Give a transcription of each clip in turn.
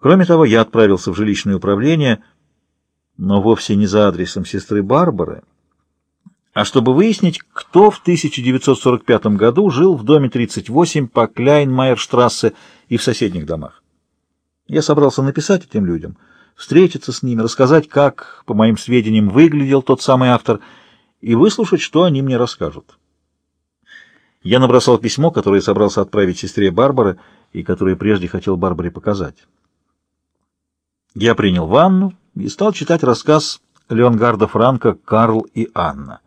Кроме того, я отправился в жилищное управление, но вовсе не за адресом сестры Барбары, а чтобы выяснить, кто в 1945 году жил в доме 38 по Кляйнмайерштрассе и в соседних домах. Я собрался написать этим людям, встретиться с ними, рассказать, как, по моим сведениям, выглядел тот самый автор, и выслушать, что они мне расскажут. Я набросал письмо, которое собрался отправить сестре Барбары и которое прежде хотел Барбаре показать. Я принял ванну и стал читать рассказ Леонгарда Франка «Карл и Анна».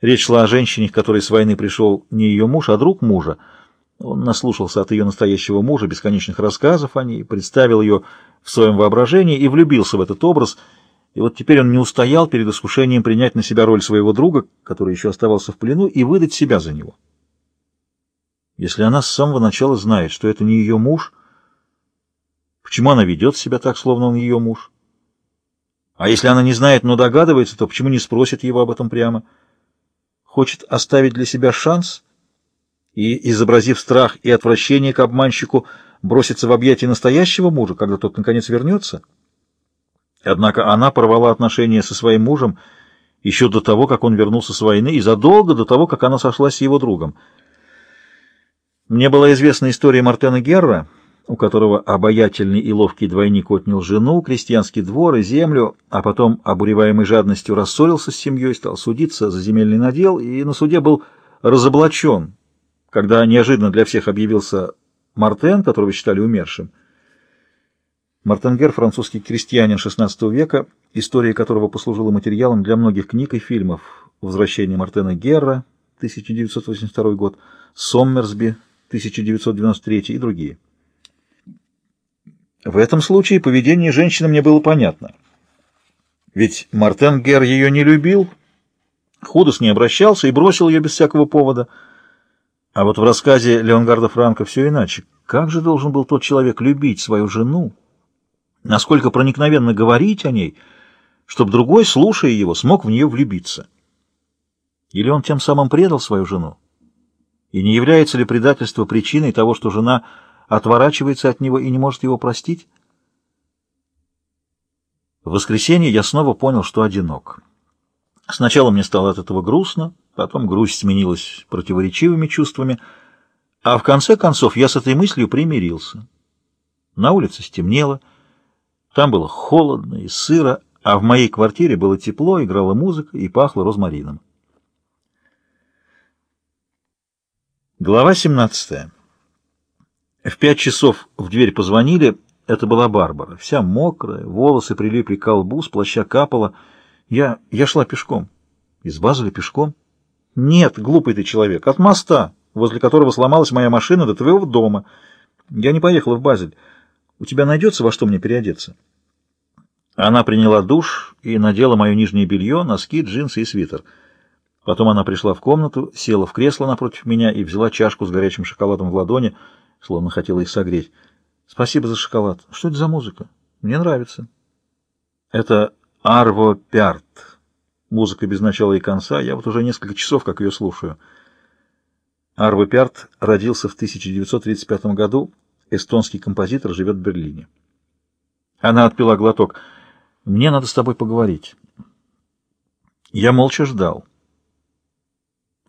Речь шла о женщине, которой с войны пришел не ее муж, а друг мужа. Он наслушался от ее настоящего мужа бесконечных рассказов о ней, представил ее в своем воображении и влюбился в этот образ. И вот теперь он не устоял перед искушением принять на себя роль своего друга, который еще оставался в плену, и выдать себя за него. Если она с самого начала знает, что это не ее муж, почему она ведет себя так, словно он ее муж? А если она не знает, но догадывается, то почему не спросит его об этом прямо? Хочет оставить для себя шанс и, изобразив страх и отвращение к обманщику, броситься в объятия настоящего мужа, когда тот наконец вернется? Однако она порвала отношения со своим мужем еще до того, как он вернулся с войны, и задолго до того, как она сошлась с его другом — мне была известна история Мартена Герра, у которого обаятельный и ловкий двойник отнял жену, крестьянский двор и землю, а потом, обуреваемый жадностью, рассорился с семьей, стал судиться за земельный надел и на суде был разоблачен, когда неожиданно для всех объявился Мартен, которого считали умершим. Мартенгер — французский крестьянин XVI века, история которого послужила материалом для многих книг и фильмов «Возвращение Мартена Герра» 1982 год, «Соммерсби» 1993 и другие. В этом случае поведение женщины мне было понятно. Ведь Мартен Гер ее не любил, худо с ней обращался и бросил ее без всякого повода. А вот в рассказе Леонгарда Франка все иначе. Как же должен был тот человек любить свою жену? Насколько проникновенно говорить о ней, чтобы другой, слушая его, смог в нее влюбиться? Или он тем самым предал свою жену? И не является ли предательство причиной того, что жена отворачивается от него и не может его простить? В воскресенье я снова понял, что одинок. Сначала мне стало от этого грустно, потом грусть сменилась противоречивыми чувствами, а в конце концов я с этой мыслью примирился. На улице стемнело, там было холодно и сыро, а в моей квартире было тепло, играла музыка и пахло розмарином. Глава 17. В пять часов в дверь позвонили. Это была Барбара. Вся мокрая, волосы прилипли к колбу, с плаща капала. Я, я шла пешком. Из Базеля пешком? Нет, глупый ты человек. От моста, возле которого сломалась моя машина, до твоего дома. Я не поехала в Базель. У тебя найдется во что мне переодеться? Она приняла душ и надела мое нижнее белье, носки, джинсы и свитер. Потом она пришла в комнату, села в кресло напротив меня и взяла чашку с горячим шоколадом в ладони, словно хотела их согреть. «Спасибо за шоколад. Что это за музыка? Мне нравится». «Это Арво Пярт. Музыка без начала и конца. Я вот уже несколько часов как ее слушаю». Арво Пярт родился в 1935 году. Эстонский композитор живет в Берлине. Она отпила глоток. «Мне надо с тобой поговорить». Я молча ждал.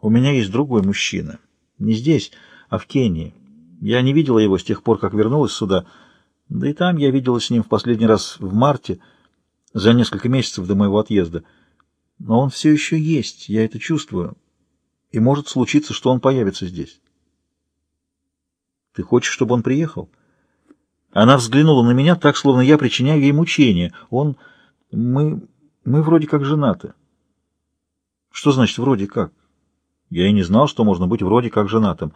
У меня есть другой мужчина. Не здесь, а в Кении. Я не видела его с тех пор, как вернулась сюда. Да и там я виделась с ним в последний раз в марте, за несколько месяцев до моего отъезда. Но он все еще есть, я это чувствую. И может случиться, что он появится здесь. Ты хочешь, чтобы он приехал? Она взглянула на меня так, словно я причиняю ей мучения. Он... Мы... Мы вроде как женаты. Что значит «вроде как»? Я и не знал, что можно быть вроде как женатым.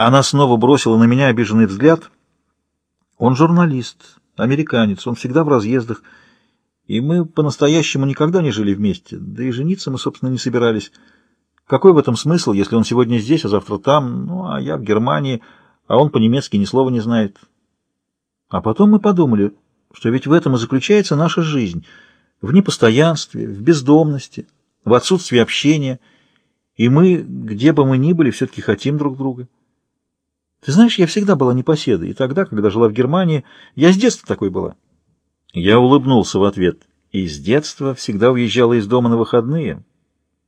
Она снова бросила на меня обиженный взгляд. Он журналист, американец, он всегда в разъездах, и мы по-настоящему никогда не жили вместе, да и жениться мы, собственно, не собирались. Какой в этом смысл, если он сегодня здесь, а завтра там, ну, а я в Германии, а он по-немецки ни слова не знает? А потом мы подумали, что ведь в этом и заключается наша жизнь, в непостоянстве, в бездомности, в отсутствии общения — и мы, где бы мы ни были, все-таки хотим друг друга. Ты знаешь, я всегда была непоседой, и тогда, когда жила в Германии, я с детства такой была. Я улыбнулся в ответ. И с детства всегда уезжала из дома на выходные.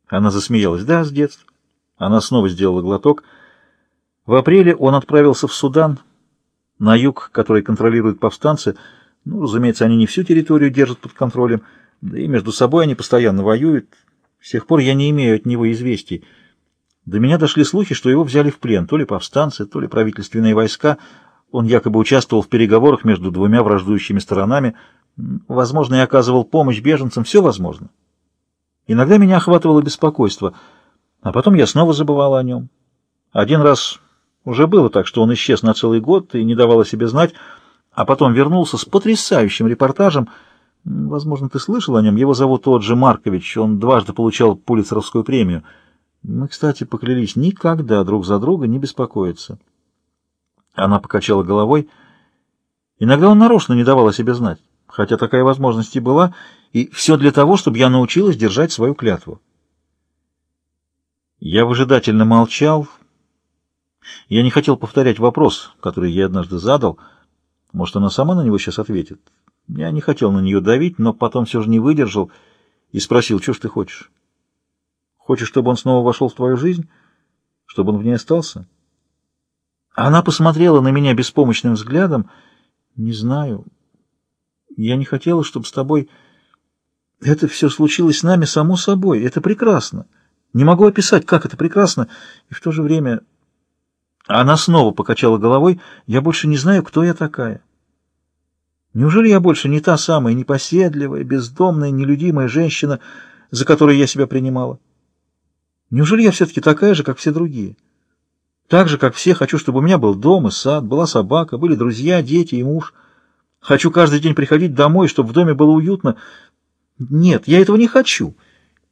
Она засмеялась. Да, с детства. Она снова сделала глоток. В апреле он отправился в Судан, на юг, который контролируют повстанцы. Ну, разумеется, они не всю территорию держат под контролем, да и между собой они постоянно воюют. С тех пор я не имею от него известий. До меня дошли слухи, что его взяли в плен, то ли повстанцы, то ли правительственные войска. Он якобы участвовал в переговорах между двумя враждующими сторонами, возможно, и оказывал помощь беженцам, все возможно. Иногда меня охватывало беспокойство, а потом я снова забывала о нем. Один раз уже было так, что он исчез на целый год и не давал о себе знать, а потом вернулся с потрясающим репортажем. Возможно, ты слышал о нем. Его зовут же Маркович. Он дважды получал Пулицеровскую премию. Мы, кстати, поклялись никогда друг за друга не беспокоиться. Она покачала головой. Иногда он нарочно не давал о себе знать, хотя такая возможность и была, и все для того, чтобы я научилась держать свою клятву. Я выжидательно молчал. Я не хотел повторять вопрос, который я однажды задал. Может, она сама на него сейчас ответит. Я не хотел на нее давить, но потом все же не выдержал и спросил, что ж ты хочешь? Хочешь, чтобы он снова вошел в твою жизнь? Чтобы он в ней остался? Она посмотрела на меня беспомощным взглядом. Не знаю. Я не хотела, чтобы с тобой... Это все случилось с нами само собой. Это прекрасно. Не могу описать, как это прекрасно. И в то же время... Она снова покачала головой. Я больше не знаю, кто я такая. Неужели я больше не та самая непоседливая, бездомная, нелюдимая женщина, за которой я себя принимала? Неужели я все-таки такая же, как все другие? Так же, как все, хочу, чтобы у меня был дом и сад, была собака, были друзья, дети и муж. Хочу каждый день приходить домой, чтобы в доме было уютно. Нет, я этого не хочу.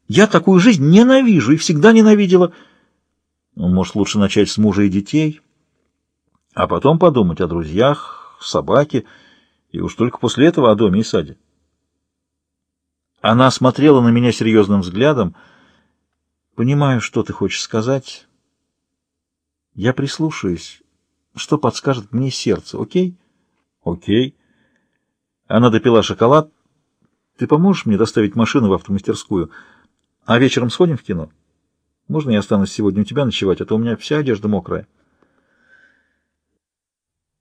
Я такую жизнь ненавижу и всегда ненавидела. Ну, может, лучше начать с мужа и детей, а потом подумать о друзьях, собаке, и уж только после этого о доме и саде. Она смотрела на меня серьезным взглядом, Понимаю, что ты хочешь сказать. Я прислушаюсь. Что подскажет мне сердце, окей? Окей. Она допила шоколад. Ты поможешь мне доставить машину в автомастерскую? А вечером сходим в кино? Можно я останусь сегодня у тебя ночевать, а то у меня вся одежда мокрая.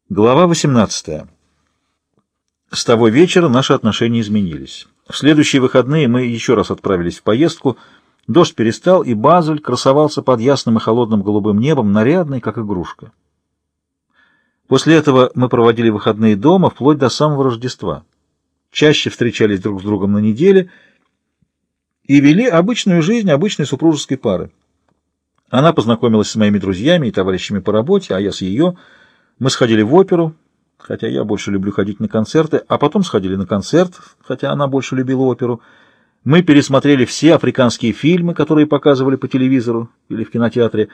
Глава 18. С того вечера наши отношения изменились. В следующие выходные мы еще раз отправились в поездку — Дождь перестал, и Базель красовался под ясным и холодным голубым небом, нарядный, как игрушка. После этого мы проводили выходные дома вплоть до самого Рождества. Чаще встречались друг с другом на неделе и вели обычную жизнь обычной супружеской пары. Она познакомилась с моими друзьями и товарищами по работе, а я с ее. Мы сходили в оперу, хотя я больше люблю ходить на концерты, а потом сходили на концерт, хотя она больше любила оперу. Мы пересмотрели все африканские фильмы, которые показывали по телевизору или в кинотеатре.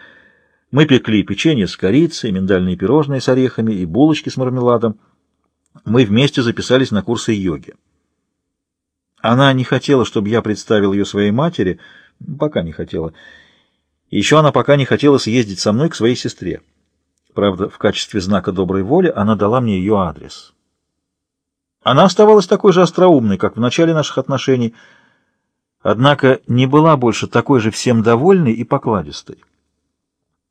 Мы пекли печенье с корицей, миндальные пирожные с орехами и булочки с мармеладом. Мы вместе записались на курсы йоги. Она не хотела, чтобы я представил ее своей матери, пока не хотела. Еще она пока не хотела съездить со мной к своей сестре. Правда, в качестве знака доброй воли она дала мне ее адрес. Она оставалась такой же остроумной, как в начале наших отношений — однако не была больше такой же всем довольной и покладистой.